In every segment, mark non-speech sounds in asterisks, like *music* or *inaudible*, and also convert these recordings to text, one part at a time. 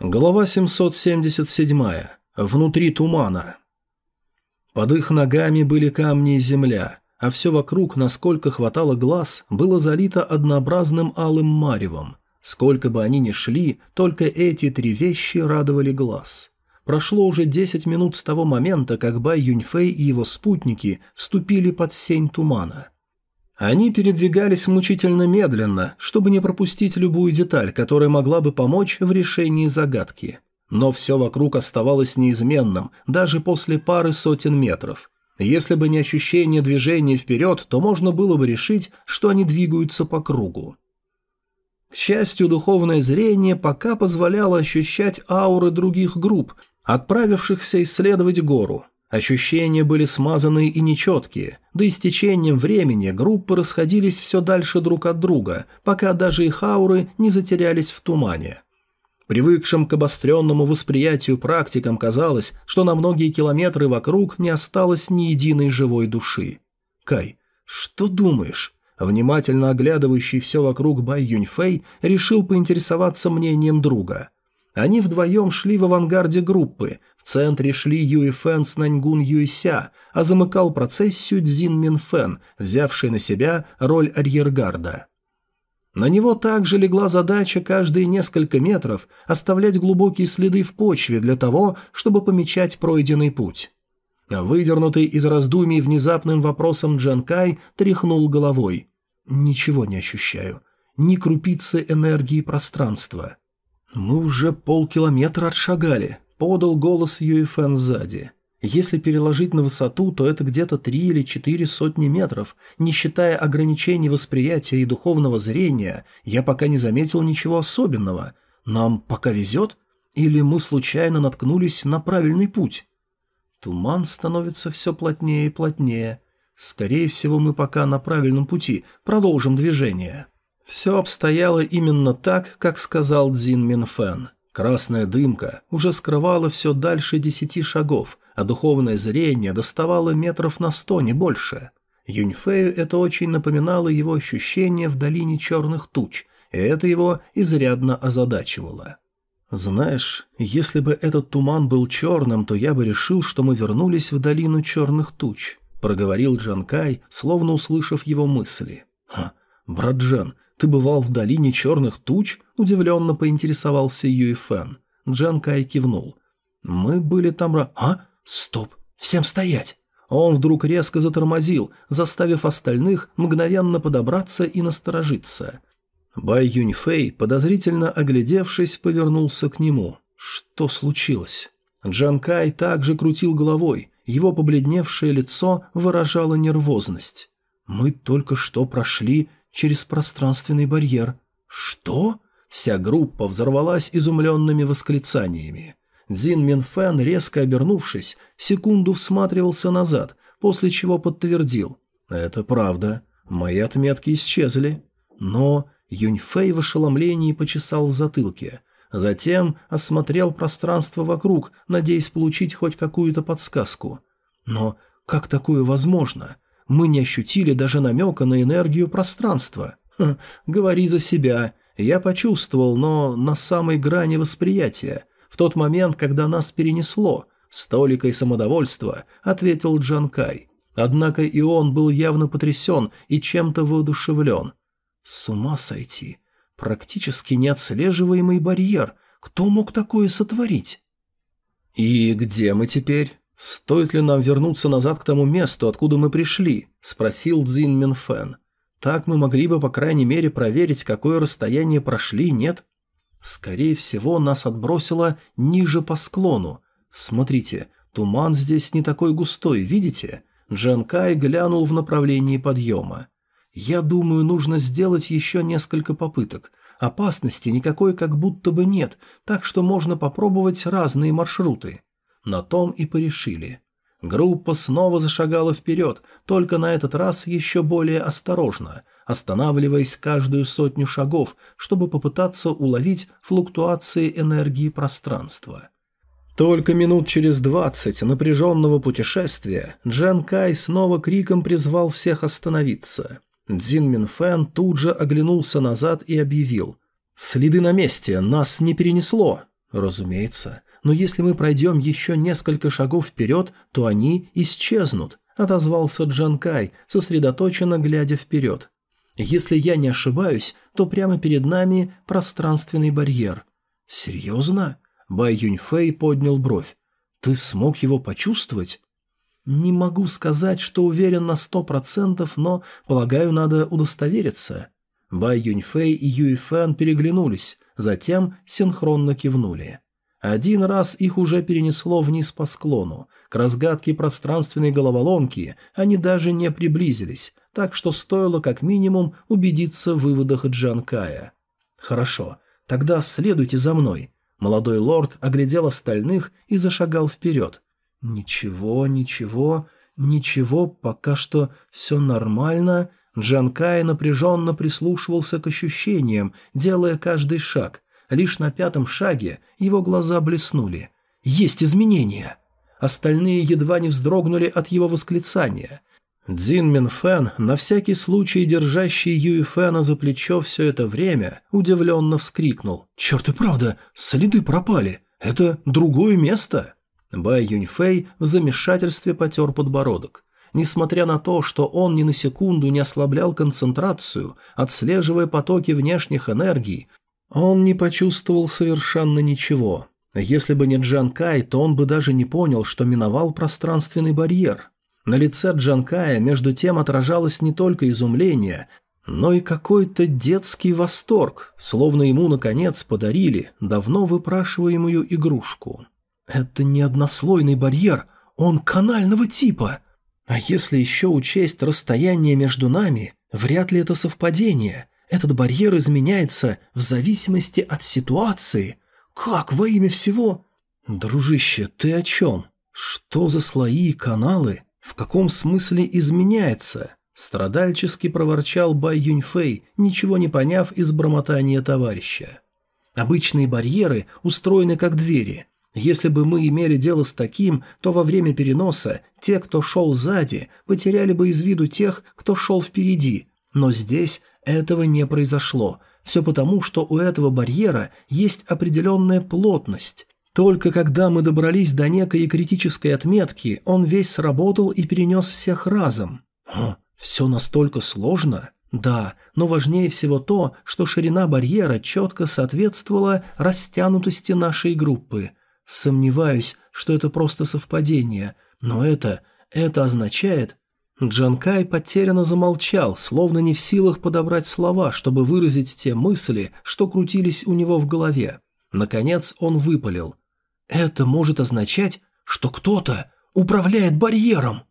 Глава 777. Внутри тумана. Под их ногами были камни и земля, а все вокруг, насколько хватало глаз, было залито однообразным алым маревом. Сколько бы они ни шли, только эти три вещи радовали глаз. Прошло уже 10 минут с того момента, как Бай Юньфэй и его спутники вступили под сень тумана – они передвигались мучительно медленно, чтобы не пропустить любую деталь, которая могла бы помочь в решении загадки. Но все вокруг оставалось неизменным, даже после пары сотен метров. Если бы не ощущение движения вперед, то можно было бы решить, что они двигаются по кругу. К счастью, духовное зрение пока позволяло ощущать ауры других групп, отправившихся исследовать гору. Ощущения были смазанные и нечеткие, да и с течением времени группы расходились все дальше друг от друга, пока даже их ауры не затерялись в тумане. Привыкшим к обостренному восприятию практикам казалось, что на многие километры вокруг не осталось ни единой живой души. «Кай, что думаешь?» Внимательно оглядывающий все вокруг Бай Юньфэй решил поинтересоваться мнением друга – они вдвоем шли в авангарде группы, в центре шли Юи Фэн с Наньгун Юйся, а замыкал процессию Цзин Мин Фэн, взявший на себя роль арьергарда. На него также легла задача каждые несколько метров оставлять глубокие следы в почве для того, чтобы помечать пройденный путь. Выдернутый из раздумий внезапным вопросом Джанкай тряхнул головой. «Ничего не ощущаю. Ни крупицы энергии пространства». «Мы уже полкилометра отшагали», — подал голос Юэфэн сзади. «Если переложить на высоту, то это где-то три или четыре сотни метров. Не считая ограничений восприятия и духовного зрения, я пока не заметил ничего особенного. Нам пока везет? Или мы случайно наткнулись на правильный путь?» Туман становится все плотнее и плотнее. Скорее всего, мы пока на правильном пути. Продолжим движение. Все обстояло именно так, как сказал Цзин Минфэн. Красная дымка уже скрывала все дальше десяти шагов, а духовное зрение доставало метров на сто, не больше. Юньфею это очень напоминало его ощущение в долине черных туч, и это его изрядно озадачивало. «Знаешь, если бы этот туман был черным, то я бы решил, что мы вернулись в долину черных туч», — проговорил Джанкай, словно услышав его мысли. «Ха, брат Джан, «Ты бывал в долине черных туч?» – удивленно поинтересовался Юй Фэн. Джан Кай кивнул. «Мы были там ра...» «А? Стоп! Всем стоять!» Он вдруг резко затормозил, заставив остальных мгновенно подобраться и насторожиться. Бай Юньфэй, подозрительно оглядевшись, повернулся к нему. Что случилось? Джан Кай также крутил головой, его побледневшее лицо выражало нервозность. «Мы только что прошли через пространственный барьер. Что? Вся группа взорвалась изумленными восклицаниями. Дзин Минфэн, резко обернувшись, секунду всматривался назад, после чего подтвердил. «Это правда. Мои отметки исчезли». Но Юньфэй в ошеломлении почесал в затылке. Затем осмотрел пространство вокруг, надеясь получить хоть какую-то подсказку. «Но как такое возможно? Мы не ощутили даже намека на энергию пространства. Хм, говори за себя. Я почувствовал, но на самой грани восприятия. В тот момент, когда нас перенесло, с толикой самодовольства, ответил Джан Кай. Однако и он был явно потрясен и чем-то воодушевлен. С ума сойти. Практически неотслеживаемый барьер. Кто мог такое сотворить? «И где мы теперь?» «Стоит ли нам вернуться назад к тому месту, откуда мы пришли?» – спросил Цзин Минфэн. «Так мы могли бы, по крайней мере, проверить, какое расстояние прошли, нет?» «Скорее всего, нас отбросило ниже по склону. Смотрите, туман здесь не такой густой, видите?» Джан Кай глянул в направлении подъема. «Я думаю, нужно сделать еще несколько попыток. Опасности никакой как будто бы нет, так что можно попробовать разные маршруты». На том и порешили. Группа снова зашагала вперед, только на этот раз еще более осторожно, останавливаясь каждую сотню шагов, чтобы попытаться уловить флуктуации энергии пространства. Только минут через двадцать напряженного путешествия Джан Кай снова криком призвал всех остановиться. Дзин Минфэн тут же оглянулся назад и объявил «Следы на месте, нас не перенесло!» Разумеется. Но если мы пройдем еще несколько шагов вперед, то они исчезнут, отозвался Джанкай, сосредоточенно глядя вперед. Если я не ошибаюсь, то прямо перед нами пространственный барьер. Серьезно? Бай Юньфэй поднял бровь. Ты смог его почувствовать? Не могу сказать, что уверен на сто процентов, но, полагаю, надо удостовериться. Бай Юньфэй и Юй Фэн переглянулись, затем синхронно кивнули. Один раз их уже перенесло вниз по склону. К разгадке пространственной головоломки они даже не приблизились, так что стоило как минимум убедиться в выводах Джанкая. «Хорошо, тогда следуйте за мной». Молодой лорд оглядел остальных и зашагал вперед. «Ничего, ничего, ничего, пока что все нормально». Джанкай напряженно прислушивался к ощущениям, делая каждый шаг. Лишь на пятом шаге его глаза блеснули. «Есть изменения!» Остальные едва не вздрогнули от его восклицания. Дзин Минфен, на всякий случай держащий Юй Фэна за плечо все это время, удивленно вскрикнул. «Черт и правда, следы пропали! Это другое место!» Бай Юньфэй в замешательстве потер подбородок. Несмотря на то, что он ни на секунду не ослаблял концентрацию, отслеживая потоки внешних энергий, он не почувствовал совершенно ничего. Если бы не Джан Кай, то он бы даже не понял, что миновал пространственный барьер. На лице Джанкая между тем отражалось не только изумление, но и какой-то детский восторг, словно ему, наконец, подарили давно выпрашиваемую игрушку. «Это не однослойный барьер, он канального типа. А если еще учесть расстояние между нами, вряд ли это совпадение. Этот барьер изменяется в зависимости от ситуации. Как во имя всего...» «Дружище, ты о чем? Что за слои и каналы?» В каком смысле изменяется? Страдальчески проворчал Бай Юньфэй, ничего не поняв из бормотания товарища. Обычные барьеры устроены как двери. Если бы мы имели дело с таким, то во время переноса те, кто шел сзади, потеряли бы из виду тех, кто шел впереди. Но здесь этого не произошло. Все потому, что у этого барьера есть определенная плотность. Только когда мы добрались до некой критической отметки, он весь сработал и перенес всех разом. О, все настолько сложно? Да, но важнее всего то, что ширина барьера четко соответствовала растянутости нашей группы. Сомневаюсь, что это просто совпадение, но это... это означает... Джанкай потерянно замолчал, словно не в силах подобрать слова, чтобы выразить те мысли, что крутились у него в голове. Наконец он выпалил. Это может означать, что кто-то управляет барьером.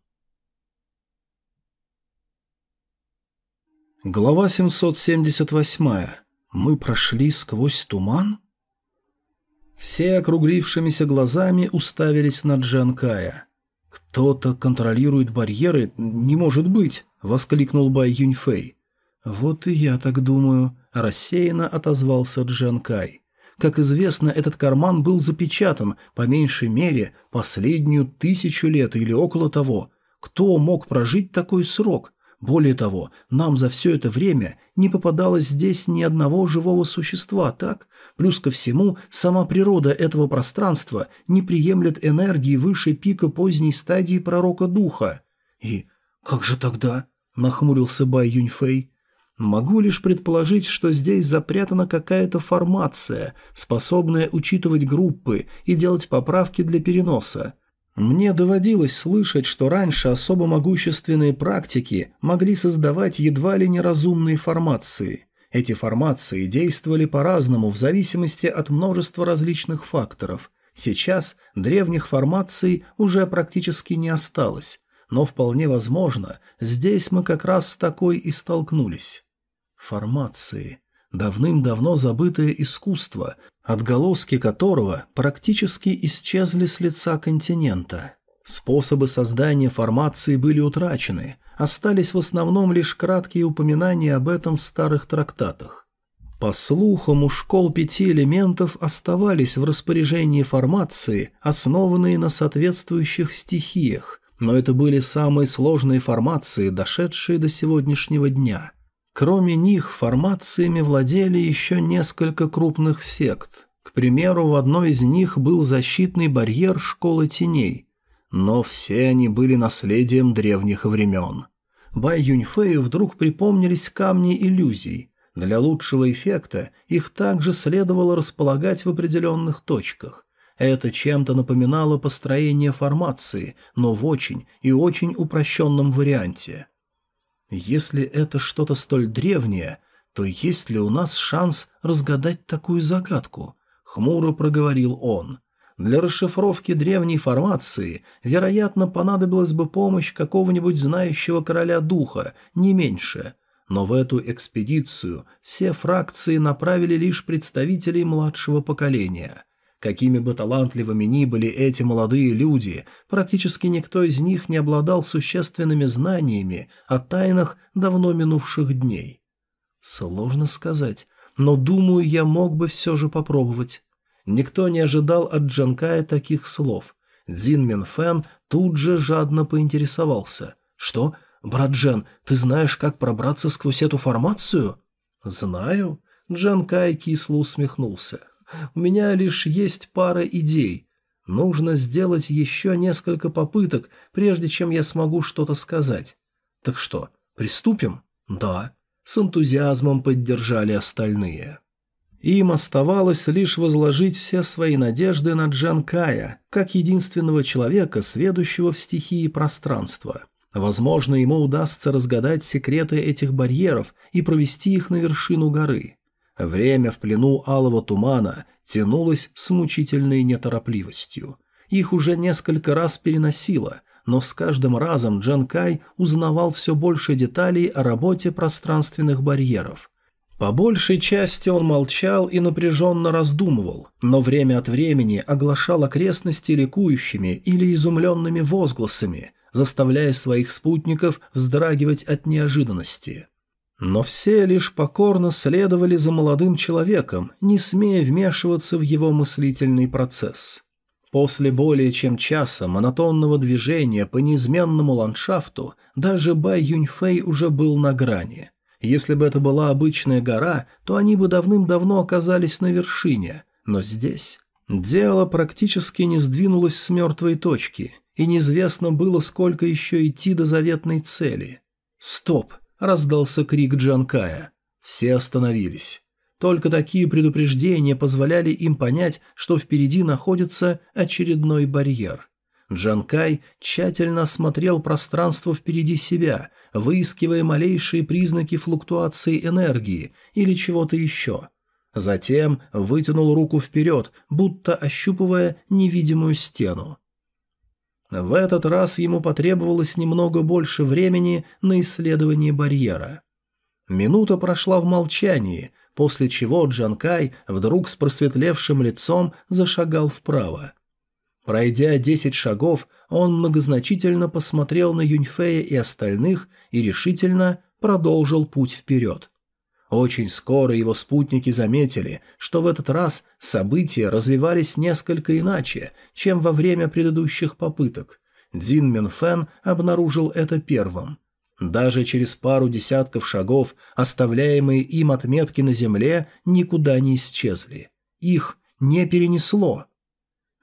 Глава 778. Мы прошли сквозь туман? Все округлившимися глазами уставились на Джанкая. «Кто-то контролирует барьеры? Не может быть!» — воскликнул Бай Юньфэй. «Вот и я так думаю», — рассеянно отозвался Джанкай. Как известно, этот карман был запечатан, по меньшей мере, последнюю тысячу лет или около того. Кто мог прожить такой срок? Более того, нам за все это время не попадалось здесь ни одного живого существа, так? Плюс ко всему, сама природа этого пространства не приемлет энергии выше пика поздней стадии пророка духа. И как же тогда? Нахмурился Бай Юньфэй. Могу лишь предположить, что здесь запрятана какая-то формация, способная учитывать группы и делать поправки для переноса. Мне доводилось слышать, что раньше особо могущественные практики могли создавать едва ли неразумные формации. Эти формации действовали по-разному в зависимости от множества различных факторов. Сейчас древних формаций уже практически не осталось, но вполне возможно, здесь мы как раз с такой и столкнулись. Формации. Давным-давно забытое искусство, отголоски которого практически исчезли с лица континента. Способы создания формации были утрачены, остались в основном лишь краткие упоминания об этом в старых трактатах. По слухам, у школ пяти элементов оставались в распоряжении формации, основанные на соответствующих стихиях, но это были самые сложные формации, дошедшие до сегодняшнего дня – Кроме них, формациями владели еще несколько крупных сект. К примеру, в одной из них был защитный барьер Школы Теней, но все они были наследием древних времен. Бай Юньфэю вдруг припомнились камни иллюзий. Для лучшего эффекта их также следовало располагать в определенных точках. Это чем-то напоминало построение формации, но в очень и очень упрощенном варианте. Если это что-то столь древнее, то есть ли у нас шанс разгадать такую загадку? Хмуро проговорил он. Для расшифровки древней формации, вероятно, понадобилась бы помощь какого-нибудь знающего короля духа, не меньше. Но в эту экспедицию все фракции направили лишь представителей младшего поколения. Какими бы талантливыми ни были эти молодые люди, практически никто из них не обладал существенными знаниями о тайнах давно минувших дней. Сложно сказать, но думаю, я мог бы все же попробовать. Никто не ожидал от Джанкая таких слов. Дзин Минфэн тут же жадно поинтересовался. «Что? Брат Джен, ты знаешь, как пробраться сквозь эту формацию?» «Знаю». Джанкай кисло усмехнулся. «У меня лишь есть пара идей. Нужно сделать еще несколько попыток, прежде чем я смогу что-то сказать. Так что, приступим?» «Да». С энтузиазмом поддержали остальные. Им оставалось лишь возложить все свои надежды на Джан Кая, как единственного человека, сведущего в стихии пространства. Возможно, ему удастся разгадать секреты этих барьеров и провести их на вершину горы. Время в плену алого тумана тянулось с мучительной неторопливостью. Их уже несколько раз переносило, но с каждым разом Джан Кай узнавал все больше деталей о работе пространственных барьеров – по большей части он молчал и напряженно раздумывал, но время от времени оглашал окрестности ликующими или изумленными возгласами, заставляя своих спутников вздрагивать от неожиданности. Но все лишь покорно следовали за молодым человеком, не смея вмешиваться в его мыслительный процесс. После более чем часа монотонного движения по неизменному ландшафту даже Бай Юньфэй уже был на грани – если бы это была обычная гора, то они бы давным-давно оказались на вершине. Но здесь... Дело практически не сдвинулось с мертвой точки, и неизвестно было, сколько еще идти до заветной цели. «Стоп!» – раздался крик Джанкая. Все остановились. Только такие предупреждения позволяли им понять, что впереди находится очередной барьер. Джанкай тщательно осмотрел пространство впереди себя, выискивая малейшие признаки флуктуации энергии или чего-то еще. Затем вытянул руку вперед, будто ощупывая невидимую стену. В этот раз ему потребовалось немного больше времени на исследование барьера. Минута прошла в молчании, после чего Джанкай вдруг с просветлевшим лицом зашагал вправо. Пройдя десять шагов, он многозначительно посмотрел на Юньфея и остальных и решительно продолжил путь вперед. Очень скоро его спутники заметили, что в этот раз события развивались несколько иначе, чем во время предыдущих попыток. Дзин Минфен обнаружил это первым. Даже через пару десятков шагов оставляемые им отметки на земле никуда не исчезли. Их не перенесло.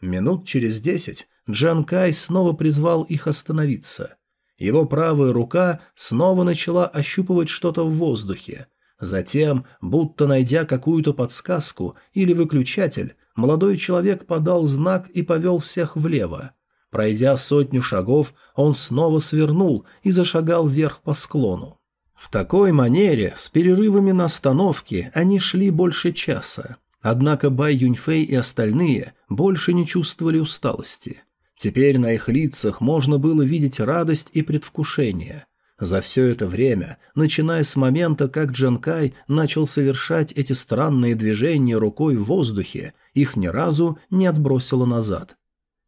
Минут через десять Джан Кай снова призвал их остановиться. Его правая рука снова начала ощупывать что-то в воздухе. Затем, будто найдя какую-то подсказку или выключатель, молодой человек подал знак и повел всех влево. Пройдя сотню шагов, он снова свернул и зашагал вверх по склону. В такой манере, с перерывами на остановке, они шли больше часа. Однако Бай Юньфэй и остальные больше не чувствовали усталости. Теперь на их лицах можно было видеть радость и предвкушение. За все это время, начиная с момента, как Джанкай начал совершать эти странные движения рукой в воздухе, их ни разу не отбросило назад.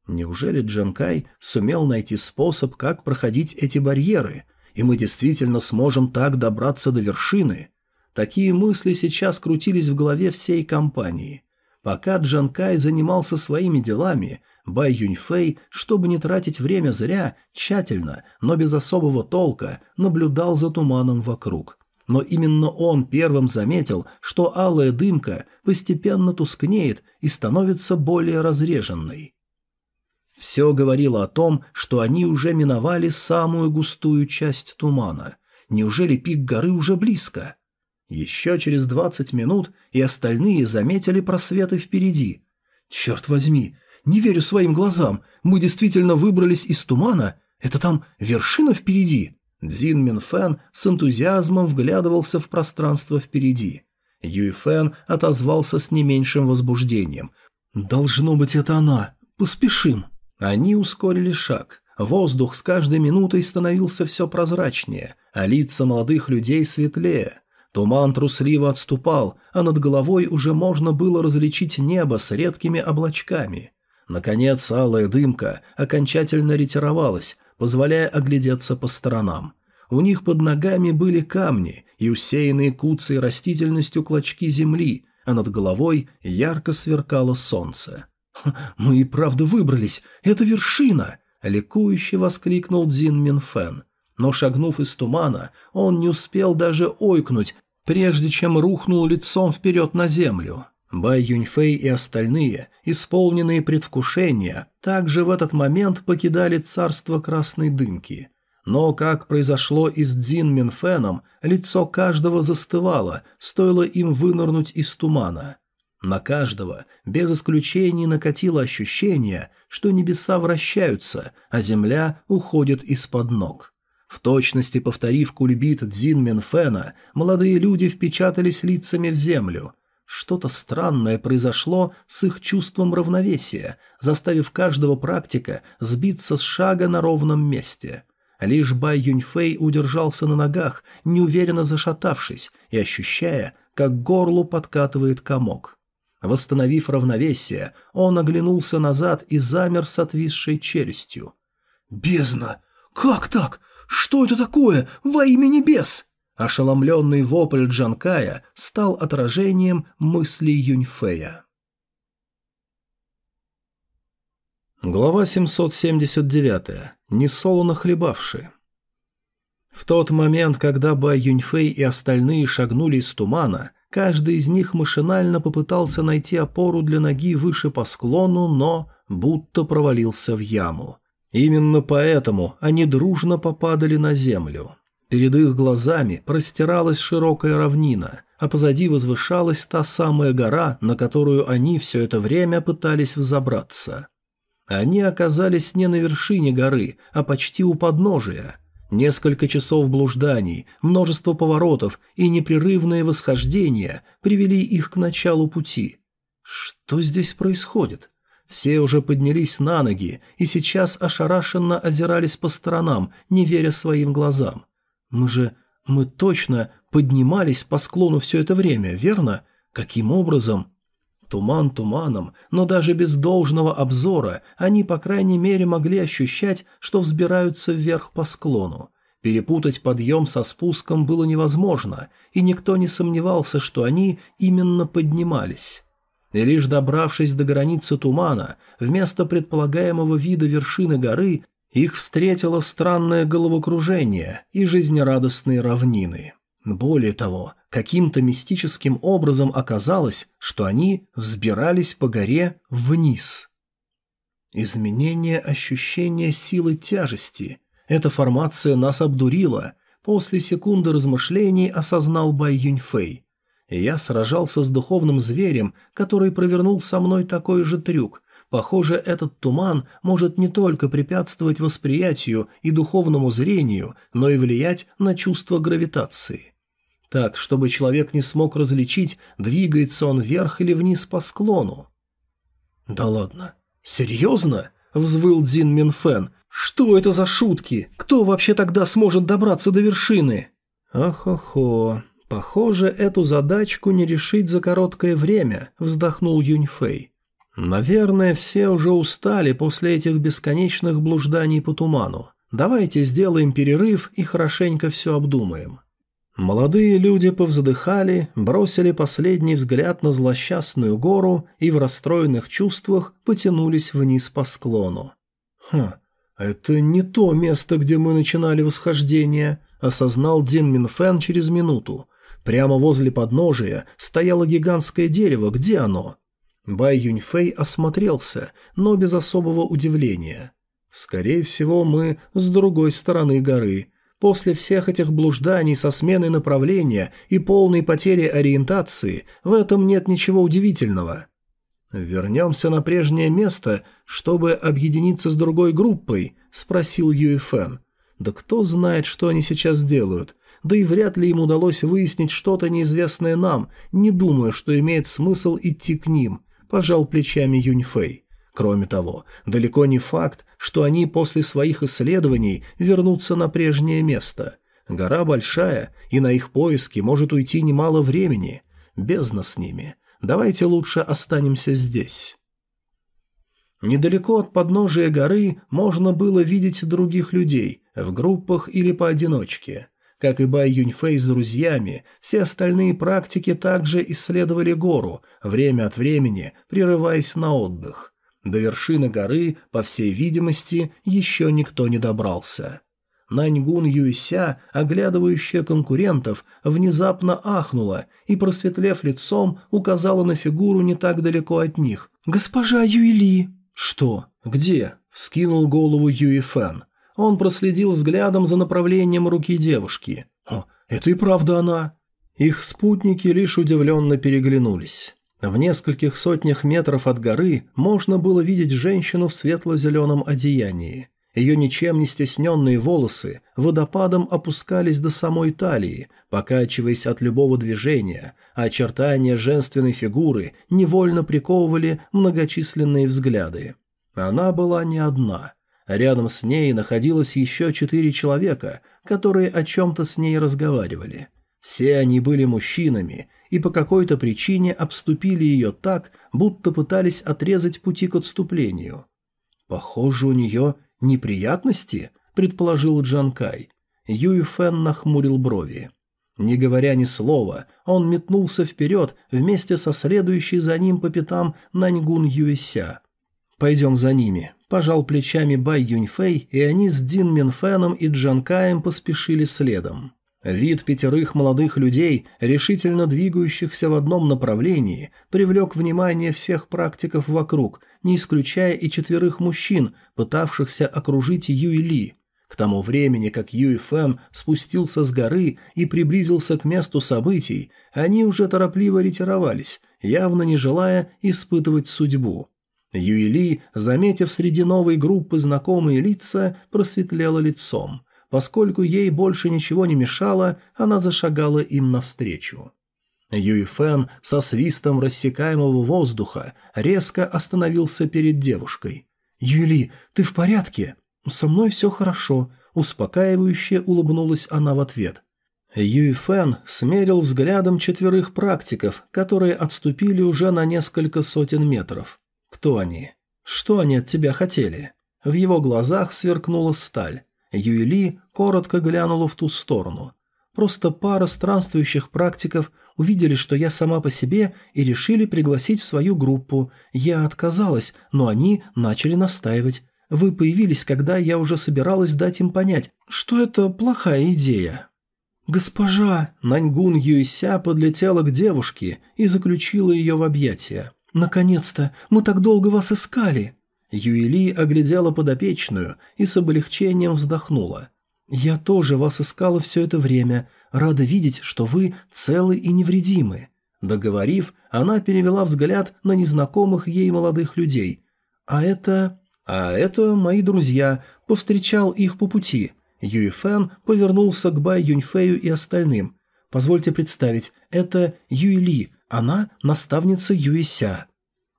Неужели Джанкай сумел найти способ, как проходить эти барьеры, и мы действительно сможем так добраться до вершины? Такие мысли сейчас крутились в голове всей компании. Пока Джан занимался своими делами, Бай Юньфэй, чтобы не тратить время зря, тщательно, но без особого толка, наблюдал за туманом вокруг. но именно он первым заметил, что алая дымка постепенно тускнеет и становится более разреженной. Все говорило о том, что они уже миновали самую густую часть тумана. Неужели пик горы уже близко? Еще через двадцать минут и остальные заметили просветы впереди. Черт возьми, не верю своим глазам, мы действительно выбрались из тумана? Это там вершина впереди? Дзин Минфэн с энтузиазмом вглядывался в пространство впереди. Юй Фэн отозвался с не меньшим возбуждением. «Должно быть, это она. Поспешим». Они ускорили шаг. Воздух с каждой минутой становился все прозрачнее, а лица молодых людей светлее. Туман трусливо отступал, а над головой уже можно было различить небо с редкими облачками. Наконец, алая дымка окончательно ретировалась, позволяя оглядеться по сторонам. У них под ногами были камни и усеянные куцей растительностью клочки земли, а над головой ярко сверкало солнце. «Мы и правда выбрались! Это вершина!» — ликующе воскликнул Дзин Минфен. Но, шагнув из тумана, он не успел даже ойкнуть, прежде чем рухнул лицом вперед на землю. Бай Юньфэй и остальные, исполненные предвкушения, также в этот момент покидали царство красной дымки. Но, как произошло и с Дзин Минфеном, лицо каждого застывало, стоило им вынырнуть из тумана. На каждого, без исключений, накатило ощущение, что небеса вращаются, а земля уходит из-под ног. В точности повторив кульбит Дзин Минфена, молодые люди впечатались лицами в землю. Что-то странное произошло с их чувством равновесия, заставив каждого практика сбиться с шага на ровном месте. Лишь Бай Юньфэй удержался на ногах, неуверенно зашатавшись и ощущая, как горлу подкатывает комок. Восстановив равновесие, он оглянулся назад и замер с отвисшей челюстью. «Бездна! Как так? Что это такое? Во имя небес!» Ошеломленный вопль Джанкая стал отражением мыслей Юньфея. Глава 779. Несолоно хлебавши. В тот момент, когда Бай Юньфэй и остальные шагнули из тумана, Каждый из них машинально попытался найти опору для ноги выше по склону, но будто провалился в яму. Именно поэтому они дружно попадали на землю. Перед их глазами простиралась широкая равнина, а позади возвышалась та самая гора, на которую они все это время пытались взобраться. Они оказались не на вершине горы, а почти у подножия – Несколько часов блужданий, множество поворотов и непрерывное восхождение привели их к началу пути. Что здесь происходит? Все уже поднялись на ноги и сейчас ошарашенно озирались по сторонам, не веря своим глазам. Мы же... мы точно поднимались по склону все это время, верно? Каким образом? Туман туманом, но даже без должного обзора они, по крайней мере, могли ощущать, что взбираются вверх по склону. Перепутать подъем со спуском было невозможно, и никто не сомневался, что они именно поднимались. И лишь добравшись до границы тумана, вместо предполагаемого вида вершины горы, их встретило странное головокружение и жизнерадостные равнины. Более того, каким-то мистическим образом оказалось, что они взбирались по горе вниз. Изменение ощущения силы тяжести. Эта формация нас обдурила. После секунды размышлений осознал Бай Юньфэй. Я сражался с духовным зверем, который провернул со мной такой же трюк. Похоже, этот туман может не только препятствовать восприятию и духовному зрению, но и влиять на чувство гравитации так, чтобы человек не смог различить, двигается он вверх или вниз по склону. «Да ладно. Серьезно?» – взвыл Дзин Минфен. «Что это за шутки? Кто вообще тогда сможет добраться до вершины?» «Ах-охо. Похоже, эту задачку не решить за короткое время», – вздохнул Юньфэй. «Наверное, все уже устали после этих бесконечных блужданий по туману. Давайте сделаем перерыв и хорошенько все обдумаем». Молодые люди повздыхали, бросили последний взгляд на злосчастную гору и в расстроенных чувствах потянулись вниз по склону. «Хм, это не то место, где мы начинали восхождение», – осознал Дин Минфен через минуту. Прямо возле подножия стояло гигантское дерево. Где оно? Бай Юньфэй осмотрелся, но без особого удивления. «Скорее всего, мы с другой стороны горы. После всех этих блужданий со сменой направления и полной потери ориентации в этом нет ничего удивительного». «Вернемся на прежнее место, чтобы объединиться с другой группой?» – спросил Юэфэн. «Да кто знает, что они сейчас делают? Да и вряд ли им удалось выяснить что-то неизвестное нам, не думаю, что имеет смысл идти к ним», – пожал плечами Юньфэй. Кроме того, далеко не факт, что они после своих исследований вернутся на прежнее место. Гора большая, и на их поиски может уйти немало времени. Бездна с ними. Давайте лучше останемся здесь. Недалеко от подножия горы можно было видеть других людей, в группах или поодиночке. Как и Бай Юньфэй с друзьями, все остальные практики также исследовали гору, время от времени прерываясь на отдых. До вершины горы, по всей видимости, еще никто не добрался. Наньгун Юйся, оглядывающая конкурентов, внезапно ахнула и, просветлев лицом, указала на фигуру не так далеко от них. «Госпожа Юйли!» «Что? Где?» – скинул голову Юй Фэн. Он проследил взглядом за направлением руки девушки. «О, это и правда она!» Их спутники лишь удивленно переглянулись. В нескольких сотнях метров от горы можно было видеть женщину в светло-зеленом одеянии. Ее ничем не стесненные волосы водопадом опускались до самой талии, покачиваясь от любого движения, а очертания женственной фигуры невольно приковывали многочисленные взгляды. Она была не одна. Рядом с ней находилось еще четыре человека, которые о чем-то с ней разговаривали. Все они были мужчинами и по какой-то причине обступили ее так, будто пытались отрезать пути к отступлению. Похоже, у нее «Неприятности?» – предположил Джанкай. Юй Фэн нахмурил брови. Не говоря ни слова, он метнулся вперед вместе со следующей за ним по пятам Наньгун Юэся. «Пойдем за ними», – пожал плечами Бай Юньфэй, и они с Дин Минфэном и Джанкаем поспешили следом. Вид пятерых молодых людей, решительно двигающихся в одном направлении, привлек внимание всех практиков вокруг, не исключая и четверых мужчин, пытавшихся окружить Юй Ли. К тому времени, как Юй Фэн спустился с горы и приблизился к месту событий, они уже торопливо ретировались, явно не желая испытывать судьбу. Юй Ли, заметив среди новой группы знакомые лица, просветлела лицом – Поскольку ей больше ничего не мешало, она зашагала им навстречу. Юй Фэн со свистом рассекаемого воздуха резко остановился перед девушкой. «Юли, ты в порядке?» «Со мной все хорошо», – успокаивающе улыбнулась она в ответ. Юй Фэн смерил взглядом четверых практиков, которые отступили уже на несколько сотен метров. «Кто они? Что они от тебя хотели?» В его глазах сверкнула сталь. Юэли коротко глянула в ту сторону. Просто пара странствующих практиков увидели, что я сама по себе, и решили пригласить в свою группу. Я отказалась, но они начали настаивать. Вы появились, когда я уже собиралась дать им понять, что это плохая идея. «Госпожа!» Наньгун Юйся подлетела к девушке и заключила ее в объятия. «Наконец-то! Мы так долго вас искали!» Юэли оглядела подопечную и с облегчением вздохнула. «Я тоже вас искала все это время. Рада видеть, что вы целы и невредимы». Договорив, она перевела взгляд на незнакомых ей молодых людей. «А это...» «А это мои друзья. Повстречал их по пути». Юйфэн повернулся к Бай Юньфэю и остальным. «Позвольте представить, это Юйли, она наставница Юйся».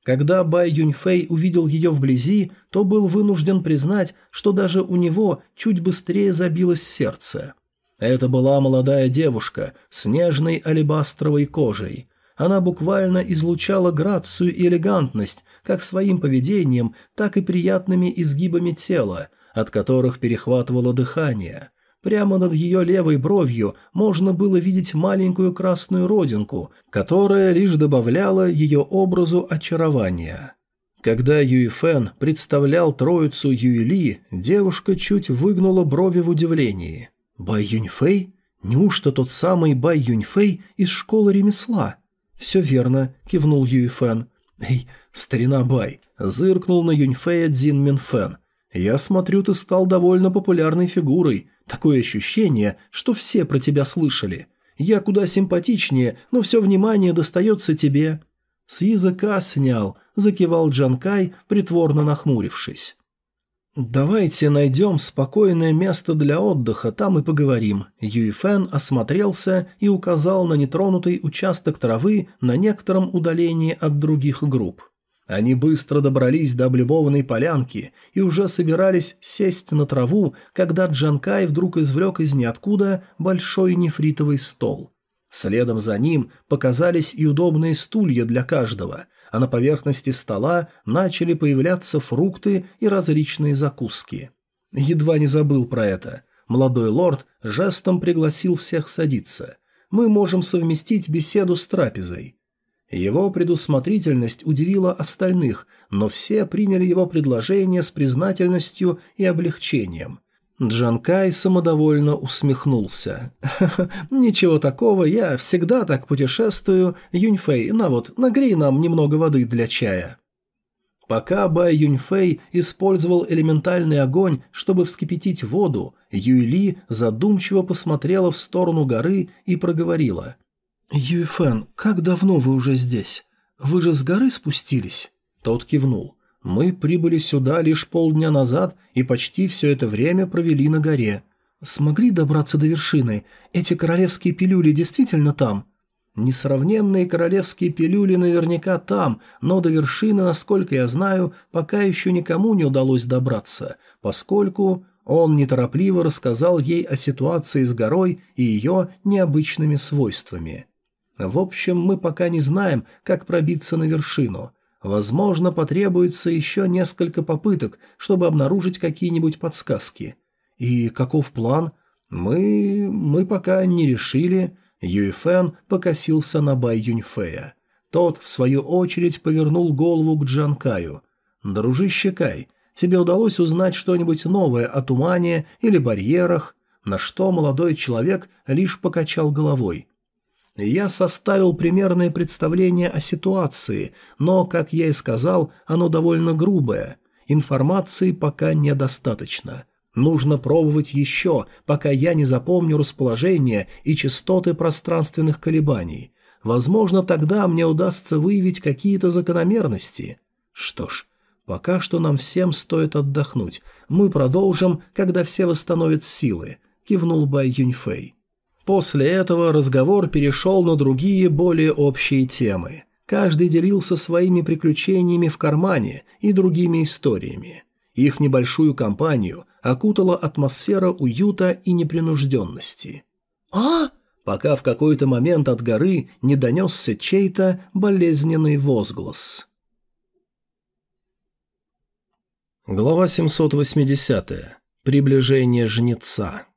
Когда Бай Юньфэй увидел ее вблизи, то был вынужден признать, что даже у него чуть быстрее забилось сердце. Это была молодая девушка с нежной алебастровой кожей. Она буквально излучала грацию и элегантность как своим поведением, так и приятными изгибами тела, от которых перехватывало дыхание. Прямо над ее левой бровью можно было видеть маленькую красную родинку, которая лишь добавляла ее образу очарования. Когда Юйфэн представлял троицу Юйли, девушка чуть выгнула брови в удивлении. Бай Юньфэй? Неужто тот самый Бай Юньфэй из школы ремесла? Все верно, кивнул Юйфэн. Эй, старина Бай, зыркнул на Юньфэя Цзин Минфэн. Я смотрю, ты стал довольно популярной фигурой. Такое ощущение, что все про тебя слышали. Я куда симпатичнее, но все внимание достается тебе. С языка снял, закивал Джанкай, притворно нахмурившись. «Давайте найдем спокойное место для отдыха, там и поговорим». Юйфэн осмотрелся и указал на нетронутый участок травы на некотором удалении от других групп. Они быстро добрались до облюбованной полянки и уже собирались сесть на траву, когда Джанкай вдруг извлек из ниоткуда большой нефритовый стол. Следом за ним показались и удобные стулья для каждого – а на поверхности стола начали появляться фрукты и различные закуски. Едва не забыл про это. Молодой лорд жестом пригласил всех садиться. Мы можем совместить беседу с трапезой. Его предусмотрительность удивила остальных, но все приняли его предложение с признательностью и облегчением. Джанкай самодовольно усмехнулся. *laughs* «Ничего такого, я всегда так путешествую. Юньфэй, на вот, нагрей нам немного воды для чая». Пока Бай Юньфэй использовал элементальный огонь, чтобы вскипятить воду, Юйли задумчиво посмотрела в сторону горы и проговорила. «Юйфэн, как давно вы уже здесь? Вы же с горы спустились?» Тот кивнул. Мы прибыли сюда лишь полдня назад и почти все это время провели на горе. Смогли добраться до вершины? Эти королевские пилюли действительно там?» Несравненные королевские пилюли наверняка там, но до вершины, насколько я знаю, пока еще никому не удалось добраться, поскольку он неторопливо рассказал ей о ситуации с горой и ее необычными свойствами. В общем, мы пока не знаем, как пробиться на вершину. Возможно, потребуется еще несколько попыток, чтобы обнаружить какие-нибудь подсказки. И каков план? Мы... мы пока не решили. Юйфэн покосился на Бай Юньфэя. Тот, в свою очередь, повернул голову к Джанкаю. «Дружище Кай, тебе удалось узнать что-нибудь новое о тумане или барьерах?» На что молодой человек лишь покачал головой. Я составил примерное представление о ситуации, но, как я и сказал, оно довольно грубое. Информации пока недостаточно. Нужно пробовать еще, пока я не запомню расположение и частоты пространственных колебаний. Возможно, тогда мне удастся выявить какие-то закономерности. Что ж, пока что нам всем стоит отдохнуть. Мы продолжим, когда все восстановят силы», — кивнул Бай Юньфэй. После этого разговор перешел на другие, более общие темы. Каждый делился своими приключениями в кармане и другими историями. Их небольшую компанию окутала атмосфера уюта и непринужденности. «А?» пока в какой-то момент от горы не донесся чей-то болезненный возглас. Глава 780. Приближение жнеца.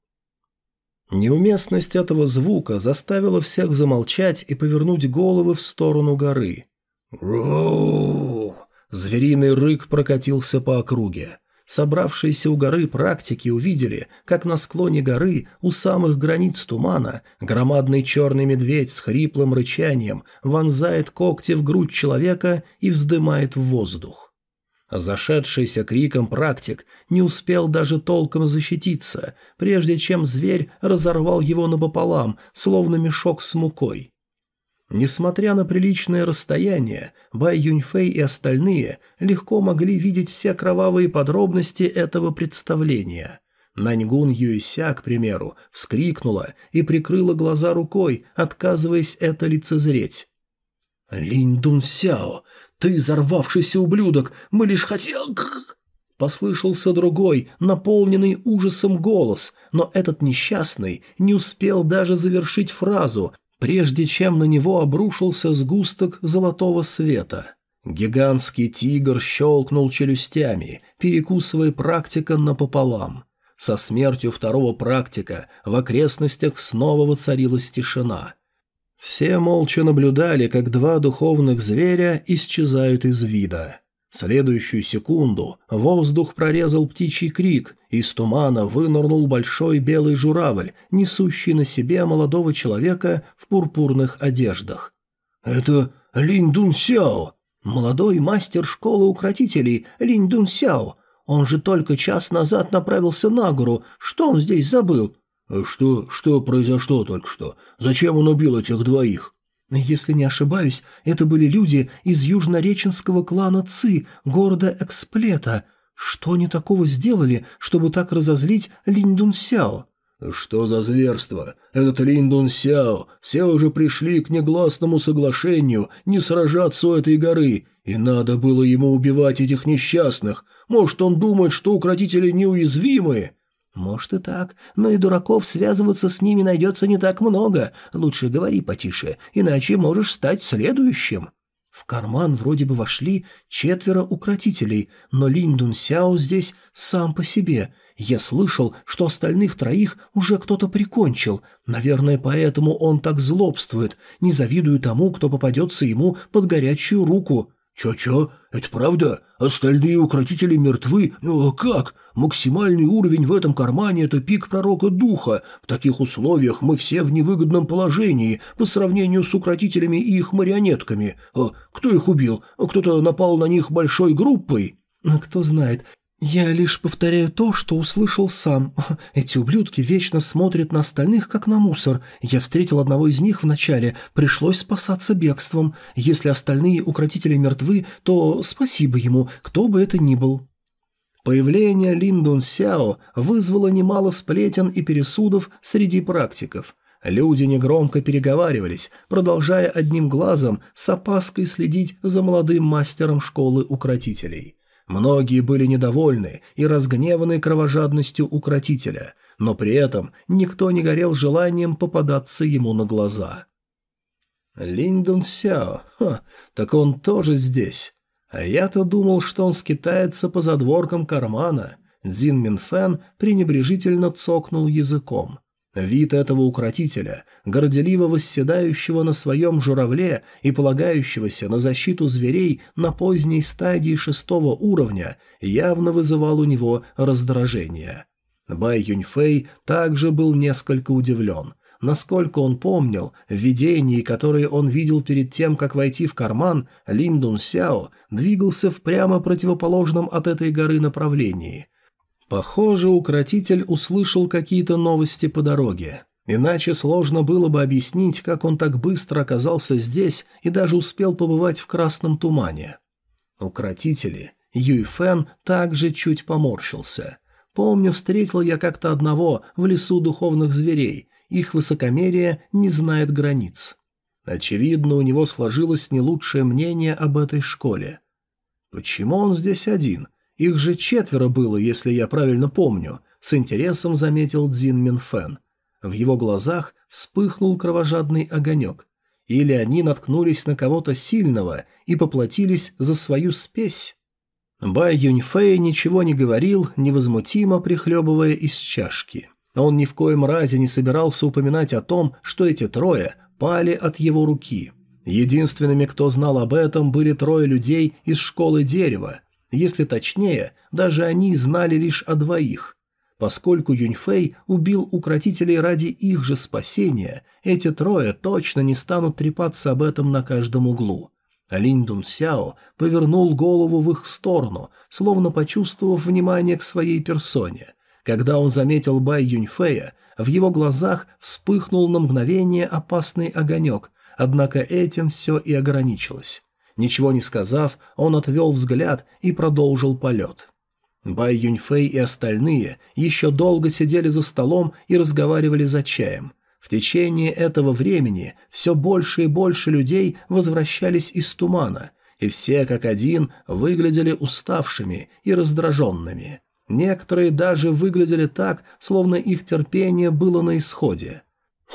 Неуместность этого звука заставила всех замолчать и повернуть головы в сторону горы. «Роу!» Звериный рык прокатился по округе. Собравшиеся у горы практики увидели, как на склоне горы, у самых границ тумана, громадный черный медведь с хриплым рычанием вонзает когти в грудь человека и вздымает в воздух. Зашедшийся криком практик не успел даже толком защититься, прежде чем зверь разорвал его напополам, словно мешок с мукой. Несмотря на приличное расстояние, Бай Юньфэй и остальные легко могли видеть все кровавые подробности этого представления. Наньгун Юйся, к примеру, вскрикнула и прикрыла глаза рукой, отказываясь это лицезреть. «Линь Дун Сяо, «Ты взорвавшийся ублюдок! Мы лишь хотел...» Послышался другой, наполненный ужасом голос, но этот несчастный не успел даже завершить фразу, прежде чем на него обрушился сгусток золотого света. Гигантский тигр щелкнул челюстями, перекусывая практика напополам. Со смертью второго практика в окрестностях снова воцарилась тишина – все молча наблюдали, как два духовных зверя исчезают из вида. В следующую секунду воздух прорезал птичий крик, и из тумана вынырнул большой белый журавль, несущий на себе молодого человека в пурпурных одеждах. «Это Линь Дун Сяо!» «Молодой мастер школы укротителей Линь Дун Сяо! Он же только час назад направился на гору. Что он здесь забыл?» «Что, что произошло только что? Зачем он убил этих двоих?» Если не ошибаюсь, это были люди из южнореченского клана Ци, города Эксплета. Что они такого сделали, чтобы так разозлить Линь Сяо? «Что за зверство? Этот Линь Сяо, все уже пришли к негласному соглашению не сражаться у этой горы, и надо было ему убивать этих несчастных. Может, он думает, что укротители неуязвимы?» «Может и так, но и дураков связываться с ними найдется не так много. Лучше говори потише, иначе можешь стать следующим». В карман вроде бы вошли четверо укротителей, но Линь Дун Сяо здесь сам по себе. Я слышал, что остальных троих уже кто-то прикончил. Наверное, поэтому он так злобствует, не завидую тому, кто попадется ему под горячую руку. «Чё-чё? Это правда? Остальные укротители мертвы? Ну, как? Максимальный уровень в этом кармане – это пик пророка духа. В таких условиях мы все в невыгодном положении по сравнению с укротителями и их марионетками. А кто их убил? Кто-то напал на них большой группой?» «Кто знает. «Я лишь повторяю то, что услышал сам. Эти ублюдки вечно смотрят на остальных, как на мусор. Я встретил одного из них вначале, пришлось спасаться бегством. Если остальные укротители мертвы, то спасибо ему, кто бы это ни был». Появление Линдун Сяо вызвало немало сплетен и пересудов среди практиков. Люди негромко переговаривались, продолжая одним глазом с опаской следить за молодым мастером школы укротителей. Многие были недовольны и разгневаны кровожадностью укротителя, но при этом никто не горел желанием попадаться ему на глаза. Линдун Сяо, ха, так он тоже здесь. А я-то думал, что он скитается по задворкам кармана. Дзин Минфен пренебрежительно цокнул языком. Вид этого укротителя, горделиво восседающего на своем журавле и полагающегося на защиту зверей на поздней стадии шестого уровня, явно вызывал у него раздражение. Бай Юньфэй также был несколько удивлен. Насколько он помнил, в видении, которое он видел перед тем, как войти в карман, Лин Дун Сяо двигался в прямо противоположном от этой горы направлении – Похоже, укротитель услышал какие-то новости по дороге. Иначе сложно было бы объяснить, как он так быстро оказался здесь и даже успел побывать в красном тумане. Укротители. Юй Фэн также чуть поморщился. Помню, встретил я как-то одного в лесу духовных зверей. Их высокомерие не знает границ. Очевидно, у него сложилось не лучшее мнение об этой школе. Почему он здесь один? Их же четверо было, если я правильно помню, с интересом заметил Цзин Минфен. В его глазах вспыхнул кровожадный огонек. Или они наткнулись на кого-то сильного и поплатились за свою спесь. Бай Юньфэй ничего не говорил, невозмутимо прихлебывая из чашки. Он ни в коем разе не собирался упоминать о том, что эти трое пали от его руки. Единственными, кто знал об этом, были трое людей из школы дерева, если точнее, даже они знали лишь о двоих. Поскольку Юньфэй убил укротителей ради их же спасения, эти трое точно не станут трепаться об этом на каждом углу. Линь Дун Сяо повернул голову в их сторону, словно почувствовав внимание к своей персоне. Когда он заметил Бай Юньфэя, в его глазах вспыхнул на мгновение опасный огонек, однако этим все и ограничилось. Ничего не сказав, он отвел взгляд и продолжил полет. Бай Юньфэй и остальные еще долго сидели за столом и разговаривали за чаем. В течение этого времени все больше и больше людей возвращались из тумана, и все как один выглядели уставшими и раздраженными. Некоторые даже выглядели так, словно их терпение было на исходе.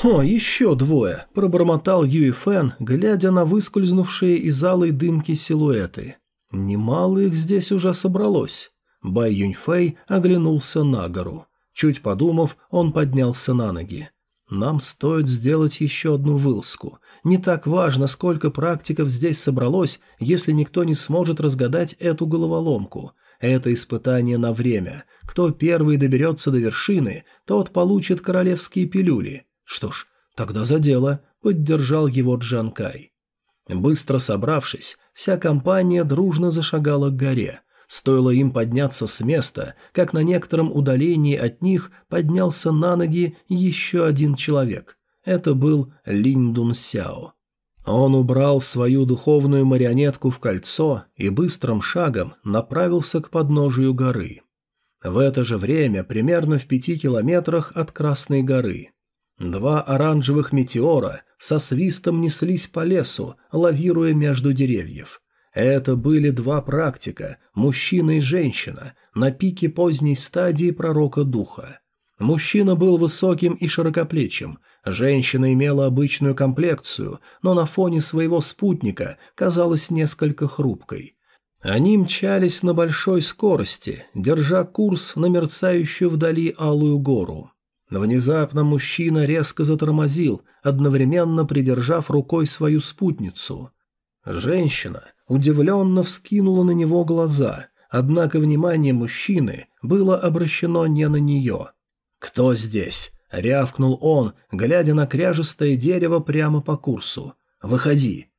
«О, еще двое!» – пробормотал Юй Фэн, глядя на выскользнувшие из алой дымки силуэты. Немало их здесь уже собралось. Бай Юньфэй оглянулся на гору. Чуть подумав, он поднялся на ноги. Нам стоит сделать еще одну вылазку. Не так важно, сколько практиков здесь собралось, если никто не сможет разгадать эту головоломку. Это испытание на время. Кто первый доберется до вершины, тот получит королевские пилюли. Что ж, тогда за дело, поддержал его Джанкай. Быстро собравшись, вся компания дружно зашагала к горе. Стоило им подняться с места, как на некотором удалении от них поднялся на ноги еще один человек. Это был Линь Дун Сяо. Он убрал свою духовную марионетку в кольцо и быстрым шагом направился к подножию горы. В это же время, примерно в пяти километрах от Красной горы, два оранжевых метеора со свистом неслись по лесу, лавируя между деревьев. Это были два практика, мужчина и женщина, на пике поздней стадии пророка духа. Мужчина был высоким и широкоплечим, женщина имела обычную комплекцию, но на фоне своего спутника казалась несколько хрупкой. Они мчались на большой скорости, держа курс на мерцающую вдали алую гору. Внезапно мужчина резко затормозил, одновременно придержав рукой свою спутницу. Женщина удивленно вскинула на него глаза, однако внимание мужчины было обращено не на нее. «Кто здесь?» — рявкнул он, глядя на кряжестое дерево прямо по курсу. «Выходи!»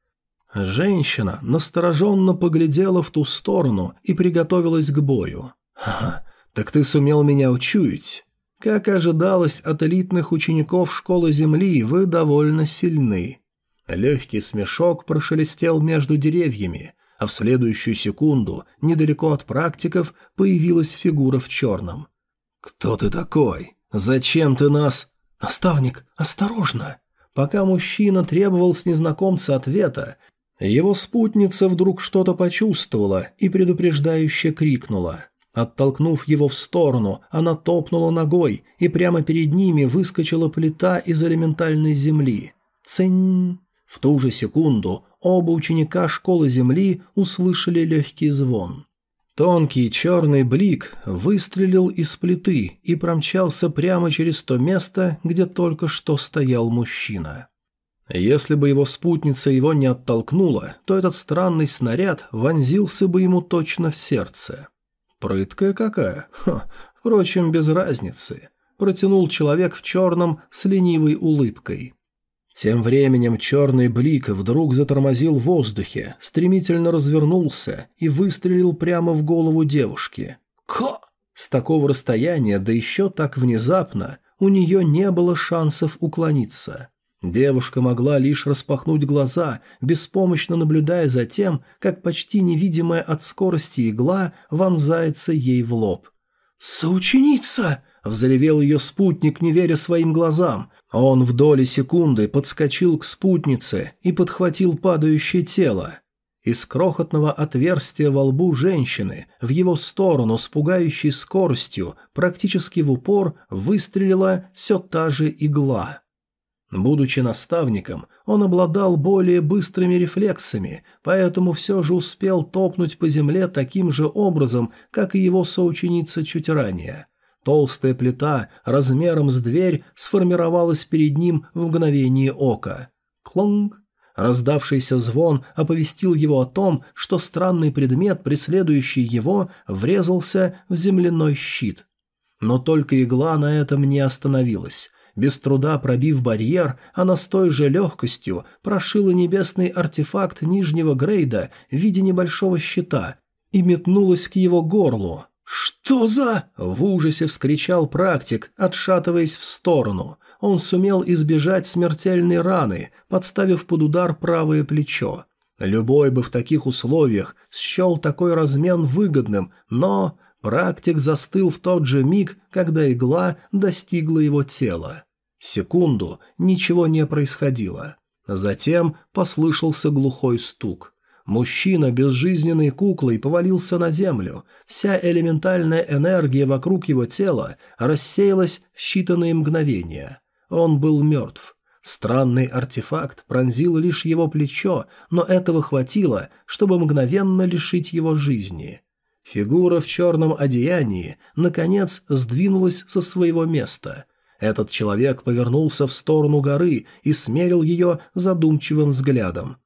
Женщина настороженно поглядела в ту сторону и приготовилась к бою. «Ха, так ты сумел меня учуять?» Как ожидалось от элитных учеников школы Земли, вы довольно сильны. Легкий смешок прошелестел между деревьями, а в следующую секунду, недалеко от практиков, появилась фигура в черном. «Кто ты такой? Зачем ты нас...» «Наставник, осторожно!» Пока мужчина требовал с незнакомца ответа, его спутница вдруг что-то почувствовала и предупреждающе крикнула. Оттолкнув его в сторону, она топнула ногой, и прямо перед ними выскочила плита из элементальной земли. «Цинь!» В ту же секунду оба ученика школы Земли услышали легкий звон. Тонкий черный блик выстрелил из плиты и промчался прямо через то место, где только что стоял мужчина. Если бы его спутница его не оттолкнула, то этот странный снаряд вонзился бы ему точно в сердце. Прыткая какая? Ха, впрочем, без разницы. Протянул человек в черном с ленивой улыбкой. Тем временем черный блик вдруг затормозил в воздухе, стремительно развернулся и выстрелил прямо в голову девушки. Ко! С такого расстояния, да еще так внезапно, у нее не было шансов уклониться. Девушка могла лишь распахнуть глаза, беспомощно наблюдая за тем, как почти невидимая от скорости игла вонзается ей в лоб. «Соученица!» – взревел ее спутник, не веря своим глазам. Он в доли секунды подскочил к спутнице и подхватил падающее тело. Из крохотного отверстия во лбу женщины в его сторону с пугающей скоростью практически в упор выстрелила все та же игла. Будучи наставником, он обладал более быстрыми рефлексами, поэтому все же успел топнуть по земле таким же образом, как и его соученица чуть ранее – Толстая плита размером с дверь сформировалась перед ним в мгновение ока. Клонг! Раздавшийся звон оповестил его о том, что странный предмет, преследующий его, врезался в земляной щит. Но только игла на этом не остановилась. Без труда пробив барьер, она с той же легкостью прошила небесный артефакт нижнего грейда в виде небольшого щита и метнулась к его горлу. «Что за...» – в ужасе вскричал практик, отшатываясь в сторону. Он сумел избежать смертельной раны, подставив под удар правое плечо. Любой бы в таких условиях счел такой размен выгодным, но практик застыл в тот же миг, когда игла достигла его тела. Секунду ничего не происходило. Затем послышался глухой стук – Мужчина безжизненной куклой повалился на землю. Вся элементальная энергия вокруг его тела рассеялась в считанные мгновения. Он был мертв. Странный артефакт пронзил лишь его плечо, но этого хватило, чтобы мгновенно лишить его жизни. Фигура в черном одеянии, наконец, сдвинулась со своего места. Этот человек повернулся в сторону горы и смерил ее задумчивым взглядом.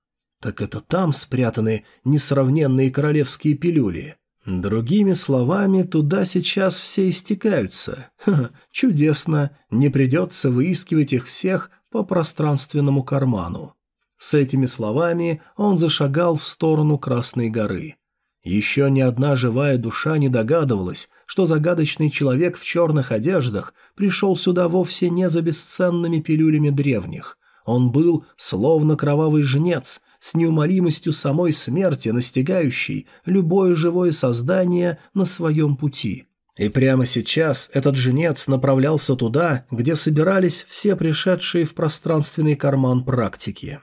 Так это там спрятаны несравненные королевские пилюли. Другими словами, туда сейчас все истекаются. Ха, чудесно, не придется выискивать их всех по пространственному карману. С этими словами он зашагал в сторону Красной горы. Еще ни одна живая душа не догадывалась, что загадочный человек в черных одеждах пришел сюда вовсе не за бесценными пилюлями древних. Он был словно кровавый жнец, с неумолимостью самой смерти, настигающий любое живое создание на своем пути. И прямо сейчас этот жнец направлялся туда, где собирались все пришедшие в пространственный карман практики.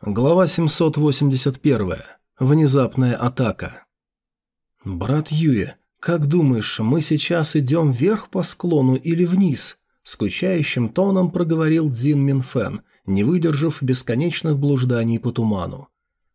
Глава 781. Внезапная атака. «Брат Юе, как думаешь, мы сейчас идем вверх по склону или вниз?» Скучающим тоном проговорил Цзин Минфен, не выдержав бесконечных блужданий по туману.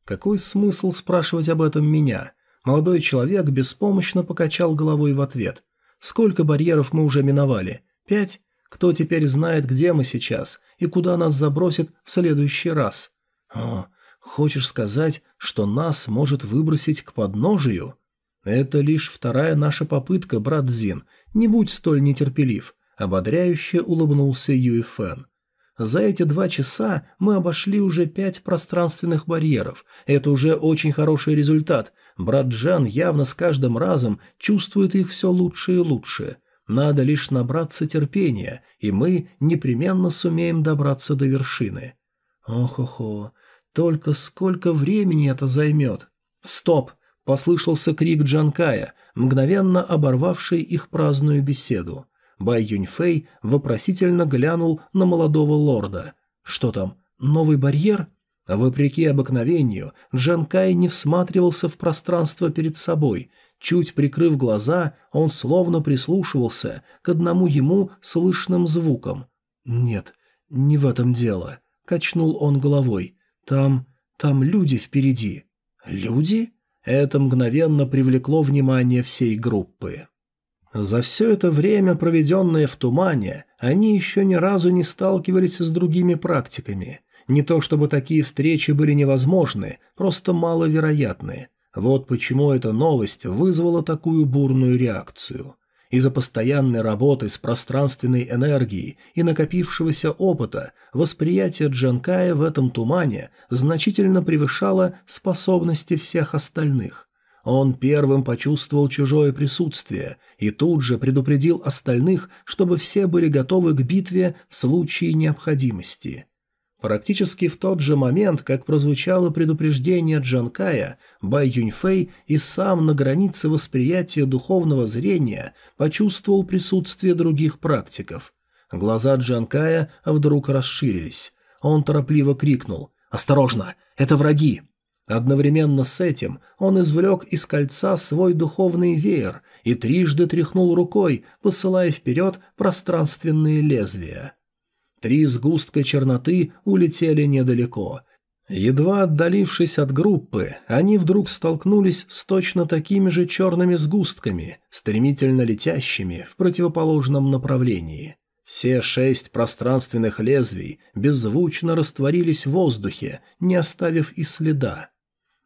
«Какой смысл спрашивать об этом меня?» Молодой человек беспомощно покачал головой в ответ. «Сколько барьеров мы уже миновали? Пять? Кто теперь знает, где мы сейчас и куда нас забросит в следующий раз?» «О, хочешь сказать, что нас может выбросить к подножию?» «Это лишь вторая наша попытка, брат Зин. Не будь столь нетерпелив», — ободряюще улыбнулся Юэфэн. «За эти два часа мы обошли уже пять пространственных барьеров. Это уже очень хороший результат. Брат Джан явно с каждым разом чувствует их все лучше и лучше. Надо лишь набраться терпения, и мы непременно сумеем добраться до вершины». «Ох-охо, только сколько времени это займет? Стоп! Послышался крик Джанкая, мгновенно оборвавший их праздную беседу. Бай Юньфэй вопросительно глянул на молодого лорда. Что там, новый барьер? Вопреки обыкновению, Джанкай не всматривался в пространство перед собой. Чуть прикрыв глаза, он словно прислушивался к одному ему слышным звукам. «Нет, не в этом дело», — качнул он головой. Там... там люди впереди. Люди? Это мгновенно привлекло внимание всей группы. За все это время, проведенное в тумане, они еще ни разу не сталкивались с другими практиками. Не то чтобы такие встречи были невозможны, просто маловероятны. Вот почему эта новость вызвала такую бурную реакцию. Из-за постоянной работы с пространственной энергией и накопившегося опыта восприятие Джанкая в этом тумане значительно превышало способности всех остальных. Он первым почувствовал чужое присутствие и тут же предупредил остальных, чтобы все были готовы к битве в случае необходимости. Практически в тот же момент, как прозвучало предупреждение Джанкая, Бай Юньфэй и сам на границе восприятия духовного зрения почувствовал присутствие других практиков. Глаза Джанкая вдруг расширились. Он торопливо крикнул «Осторожно! Это враги!» Одновременно с этим он извлек из кольца свой духовный веер и трижды тряхнул рукой, посылая вперед пространственные лезвия. Три сгустка черноты улетели недалеко. Едва отдалившись от группы, они вдруг столкнулись с точно такими же черными сгустками, стремительно летящими в противоположном направлении. Все шесть пространственных лезвий беззвучно растворились в воздухе, не оставив и следа.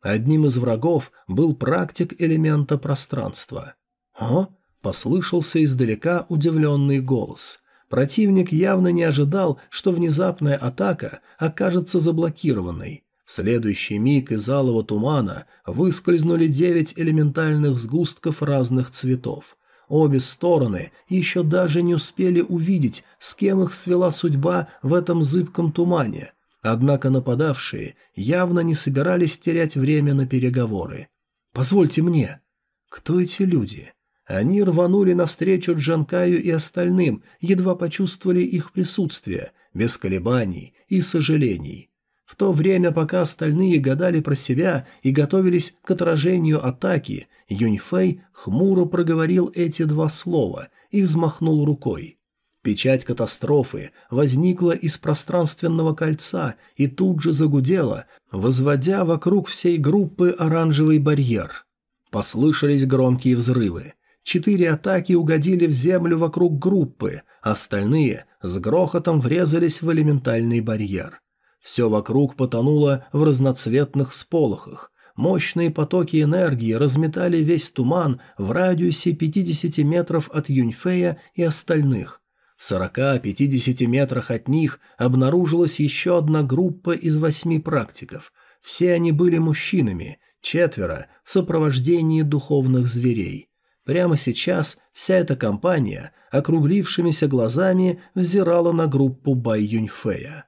Одним из врагов был практик элемента пространства. «О!» – послышался издалека удивленный голос – Противник явно не ожидал, что внезапная атака окажется заблокированной. В следующий миг из алого тумана выскользнули девять элементальных сгустков разных цветов. Обе стороны еще даже не успели увидеть, с кем их свела судьба в этом зыбком тумане. Однако нападавшие явно не собирались терять время на переговоры. «Позвольте мне». «Кто эти люди?» Они рванули навстречу Джанкаю и остальным, едва почувствовали их присутствие, без колебаний и сожалений. В то время, пока остальные гадали про себя и готовились к отражению атаки, Юньфэй хмуро проговорил эти два слова и взмахнул рукой. Печать катастрофы возникла из пространственного кольца и тут же загудела, возводя вокруг всей группы оранжевый барьер. Послышались громкие взрывы. Четыре атаки угодили в землю вокруг группы, остальные с грохотом врезались в элементальный барьер. Все вокруг потонуло в разноцветных сполохах. Мощные потоки энергии разметали весь туман в радиусе 50 метров от Юньфея и остальных. В 40-50 метрах от них обнаружилась еще одна группа из восьми практиков. Все они были мужчинами, четверо в сопровождении духовных зверей. Прямо сейчас вся эта компания округлившимися глазами взирала на группу Бай Юньфея.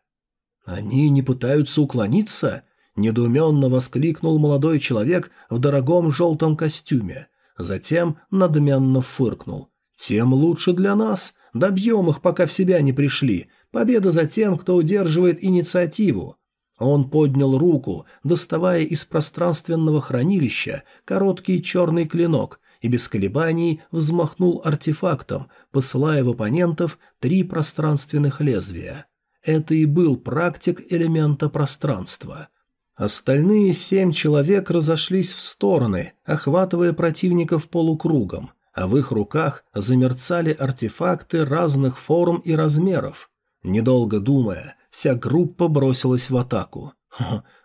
«Они не пытаются уклониться?» – недоуменно воскликнул молодой человек в дорогом желтом костюме. Затем надменно фыркнул. «Тем лучше для нас. Добьем их, пока в себя не пришли. Победа за тем, кто удерживает инициативу». Он поднял руку, доставая из пространственного хранилища короткий черный клинок и без колебаний взмахнул артефактом, посылая в оппонентов три пространственных лезвия. Это и был практик элемента пространства. Остальные семь человек разошлись в стороны, охватывая противников полукругом, а в их руках замерцали артефакты разных форм и размеров. Недолго думая, вся группа бросилась в атаку.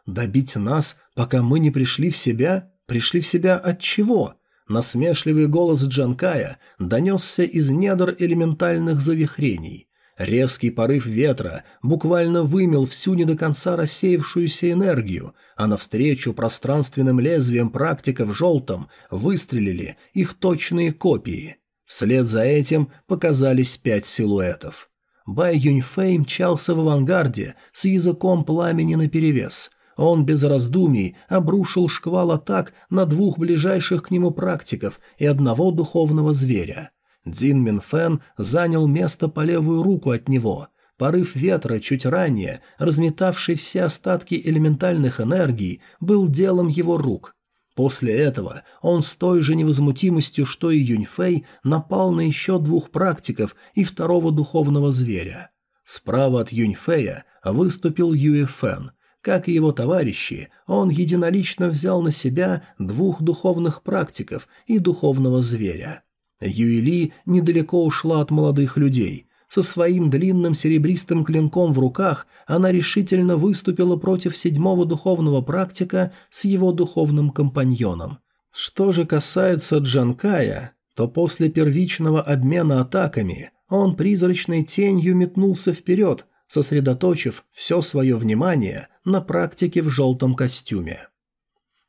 добить нас, пока мы не пришли в себя? Пришли в себя от чего? Насмешливый голос Джанкая донесся из недр элементальных завихрений. Резкий порыв ветра буквально вымел всю не до конца рассеявшуюся энергию, а навстречу пространственным лезвием практика в желтом выстрелили их точные копии. Вслед за этим показались пять силуэтов. Бай Юньфэй мчался в авангарде с языком пламени наперевес. Он без раздумий обрушил шквал атак на двух ближайших к нему практиков и одного духовного зверя. Дзин Минфен занял место по левую руку от него. Порыв ветра чуть ранее, разметавший все остатки элементальных энергий, был делом его рук. После этого он с той же невозмутимостью, что и Юньфэй, напал на еще двух практиков и второго духовного зверя. Справа от Юньфэя выступил Юэфэн. Как и его товарищи, он единолично взял на себя двух духовных практиков и духовного зверя. Юэли недалеко ушла от молодых людей. Со своим длинным серебристым клинком в руках она решительно выступила против седьмого духовного практика с его духовным компаньоном. Что же касается Джанкая, то после первичного обмена атаками он призрачной тенью метнулся вперед, сосредоточив все свое внимание на практике в желтом костюме.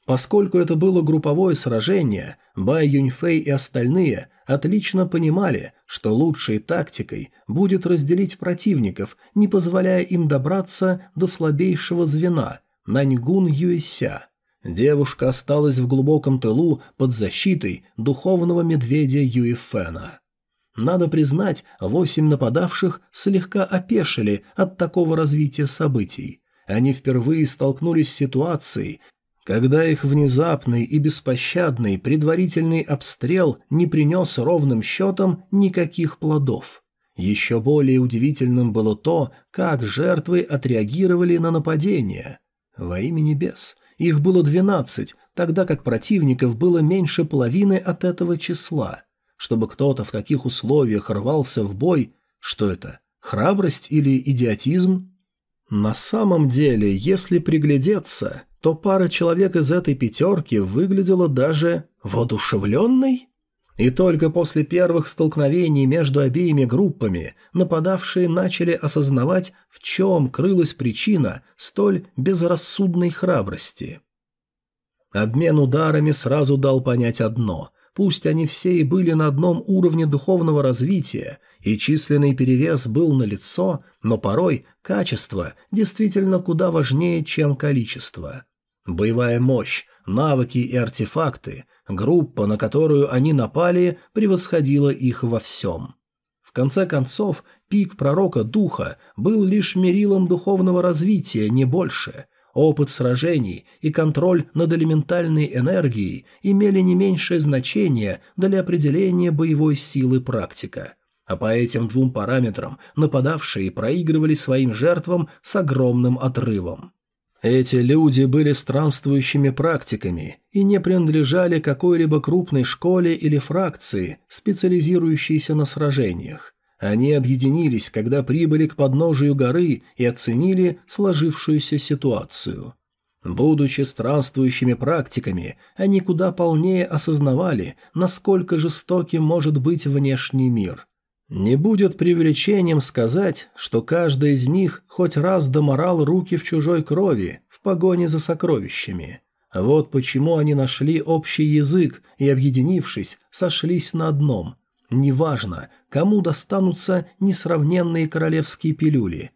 Поскольку это было групповое сражение, Бай Юньфэй и остальные отлично понимали, что лучшей тактикой будет разделить противников, не позволяя им добраться до слабейшего звена – Наньгун Юэся. Девушка осталась в глубоком тылу под защитой духовного медведя Юэфена. Надо признать, восемь нападавших слегка опешили от такого развития событий. Они впервые столкнулись с ситуацией, когда их внезапный и беспощадный предварительный обстрел не принес ровным счетом никаких плодов. Еще более удивительным было то, как жертвы отреагировали на нападение. Во имя небес. Их было двенадцать, тогда как противников было меньше половины от этого числа. Чтобы кто-то в таких условиях рвался в бой, что это, храбрость или идиотизм? На самом деле, если приглядеться, то пара человек из этой пятерки выглядела даже воодушевленной. И только после первых столкновений между обеими группами нападавшие начали осознавать, в чем крылась причина столь безрассудной храбрости. Обмен ударами сразу дал понять одно – пусть они все и были на одном уровне духовного развития, и численный перевес был налицо, но порой качество действительно куда важнее, чем количество. Боевая мощь, навыки и артефакты, группа, на которую они напали, превосходила их во всем. В конце концов, пик пророка духа был лишь мерилом духовного развития, не больше. Опыт сражений и контроль над элементальной энергией имели не меньшее значение для определения боевой силы практика. А по этим двум параметрам нападавшие проигрывали своим жертвам с огромным отрывом. Эти люди были странствующими практиками и не принадлежали какой-либо крупной школе или фракции, специализирующейся на сражениях. Они объединились, когда прибыли к подножию горы и оценили сложившуюся ситуацию. Будучи странствующими практиками, они куда полнее осознавали, насколько жестоким может быть внешний мир. Не будет преувеличением сказать, что каждый из них хоть раз доморал руки в чужой крови в погоне за сокровищами. Вот почему они нашли общий язык и, объединившись, сошлись на одном. Неважно, кому достанутся несравненные королевские пилюли.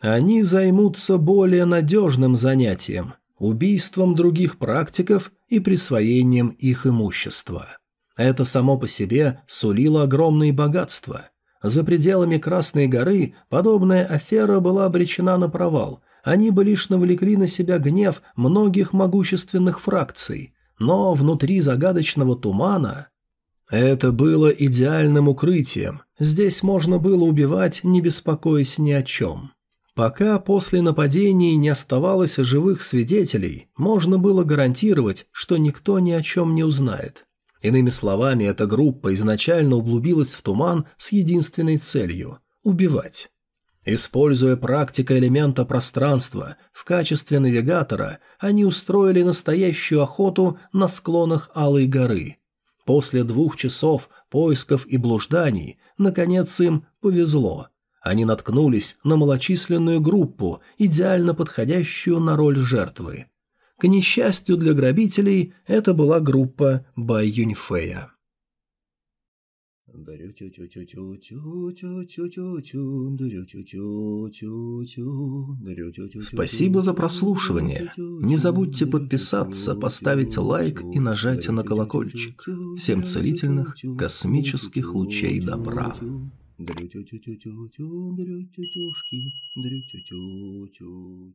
Они займутся более надежным занятием – убийством других практиков и присвоением их имущества. Это само по себе сулило огромные богатства – за пределами Красной горы подобная афера была обречена на провал. Они бы лишь навлекли на себя гнев многих могущественных фракций. Но внутри загадочного тумана... Это было идеальным укрытием. Здесь можно было убивать, не беспокоясь ни о чем. Пока после нападений не оставалось живых свидетелей, можно было гарантировать, что никто ни о чем не узнает. Иными словами, эта группа изначально углубилась в туман с единственной целью – убивать. Используя практика элемента пространства в качестве навигатора, они устроили настоящую охоту на склонах Алой горы. После двух часов поисков и блужданий, наконец им повезло. Они наткнулись на малочисленную группу, идеально подходящую на роль жертвы. К несчастью для грабителей, это была группа Бай Юньфея. Спасибо за прослушивание. Не забудьте подписаться, поставить лайк и нажать на колокольчик. Всем целительных космических лучей добра. Дрю-тю-тю-тю-тю-тю, дрю-тю-тю-тюшки, дрю-тю-тю-тю-тю.